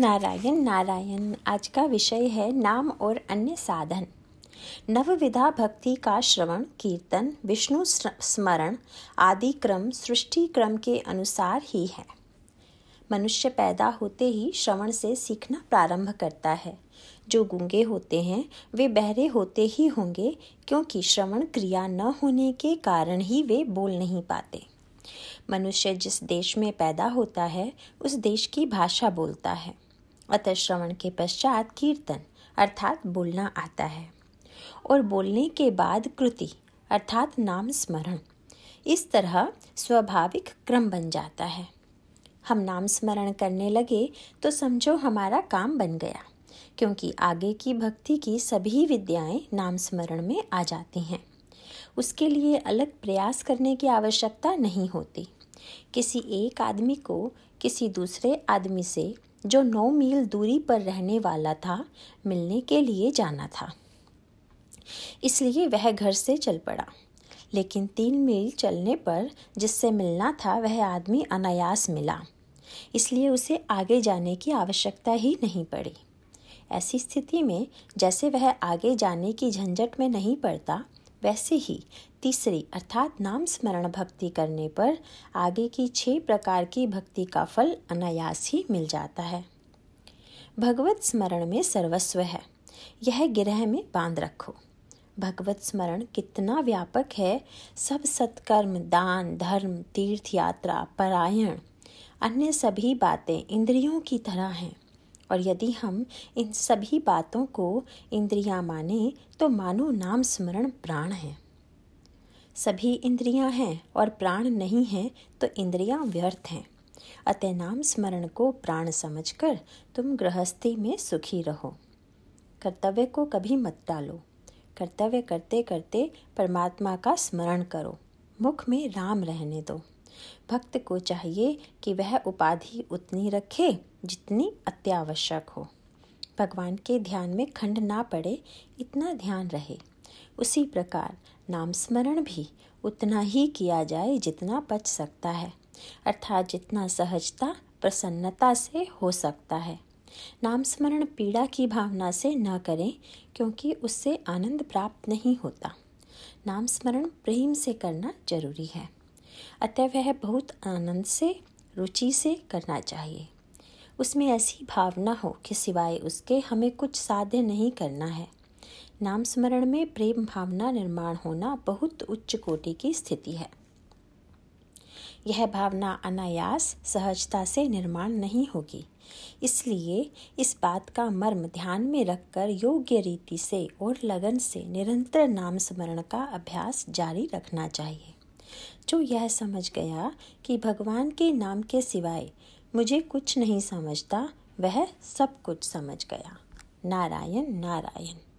नारायण नारायण, आज का विषय है नाम और अन्य साधन। नवविधा भक्ति का श्रवण, कीर्तन, विष्णु स्मरण आदि क्रम सृष्टि क्रम के अनुसार ही है। मनुष्य पैदा होते ही श्रवण से सीखना प्रारंभ करता है। जो गूँगे होते हैं, वे बहरे होते ही होंगे, क्योंकि श्रवण क्रिया न होने के कारण ही वे बोल नहीं पाते। मनुष्य जिस देश में पैदा होता है, उस देश की भाषा बोलता है। अतः श्रवण के पश्चात कीर्तन अर्थात बोलना आता है। और बोलने के बाद कृति अर्थात नाम स्मरण, इस तरह स्वाभाविक क्रम बन जाता है। हम नाम स्मरण करने लगे तो समझो हमारा काम बन गया, क्योंकि आगे की भक्ति की सभी विद्याएँ नाम स्मरण में आ जाती हैं। उसके लिए अलग प्रयास करने की आवश्यकता नहीं होती। किसी एक आदमी को किसी दूसरे आदमी से जो नौ मील दूरी पर रहने वाला था, मिलने के लिए जाना था। इसलिए वह घर से चल पड़ा। लेकिन तीन मील चलने पर जिससे मिलना था, वह आदमी अनायास मिला। इसलिए उसे आगे जाने की आवश्यकता ही नहीं पड़ी। ऐसी स्थिति में जैसे वह आगे जाने की झंझट में नहीं पड़ता वैसे ही तीसरी अर्थात नाम स्मरण भक्ति करने पर आगे की छह प्रकार की भक्ति का फल अनायास ही मिल जाता है। भगवत स्मरण में सर्वस्व है। यह गिरह में बाँध रखो। भगवत स्मरण कितना व्यापक है। सब सत्कर्म, दान, धर्म, तीर्थ यात्रा, परायण, अन्य सभी बातें इंद्रियों की तरह हैं। और यदि हम इन सभी बातों को इंद्रियाँ माने तो मानो नाम स्मरण प्राण है। सभी इंद्रियाँ हैं और प्राण नहीं हैं तो इंद्रियाँ व्यर्थ हैं। अतः नाम स्मरण को प्राण समझकर तुम गृहस्थी में सुखी रहो। कर्तव्य को कभी मत डालो कर्तव्य करते करते परमात्मा का स्मरण करो। मुख में राम रहने दो। भक्त को चाहिए कि वह उपाधि उतनी रखे जितनी अत्यावश्यक हो। भगवान के ध्यान में खंड ना पड़े, इतना ध्यान रहे। उसी प्रकार नाम स्मरण भी उतना ही किया जाए जितना पच सकता है, अर्थात जितना सहजता, प्रसन्नता से हो सकता है। नाम स्मरण पीड़ा की भावना से न करें, क्योंकि उससे आनंद प्राप्त नहीं होता। नाम स्मरण प्रेम से करना ज़रूरी है। अतः वह बहुत आनंद से, रुचि से करना चाहिए। उसमें ऐसी भावना हो कि सिवाय उसके हमें कुछ साध्य नहीं करना है। नाम स्मरण में प्रेम भावना निर्माण होना बहुत उच्च कोटि की स्थिति है। यह भावना अनायास सहजता से निर्माण नहीं होगी। इसलिए इस बात का मर्म ध्यान में रखकर योग्य रीति से और लगन से निरंतर नाम स्मरण का अभ्यास जारी रखना चाहिए। जो यह समझ गया कि भगवान के नाम के सिवाय मुझे कुछ नहीं समझता, वह सब कुछ समझ गया। नारायण नारायण।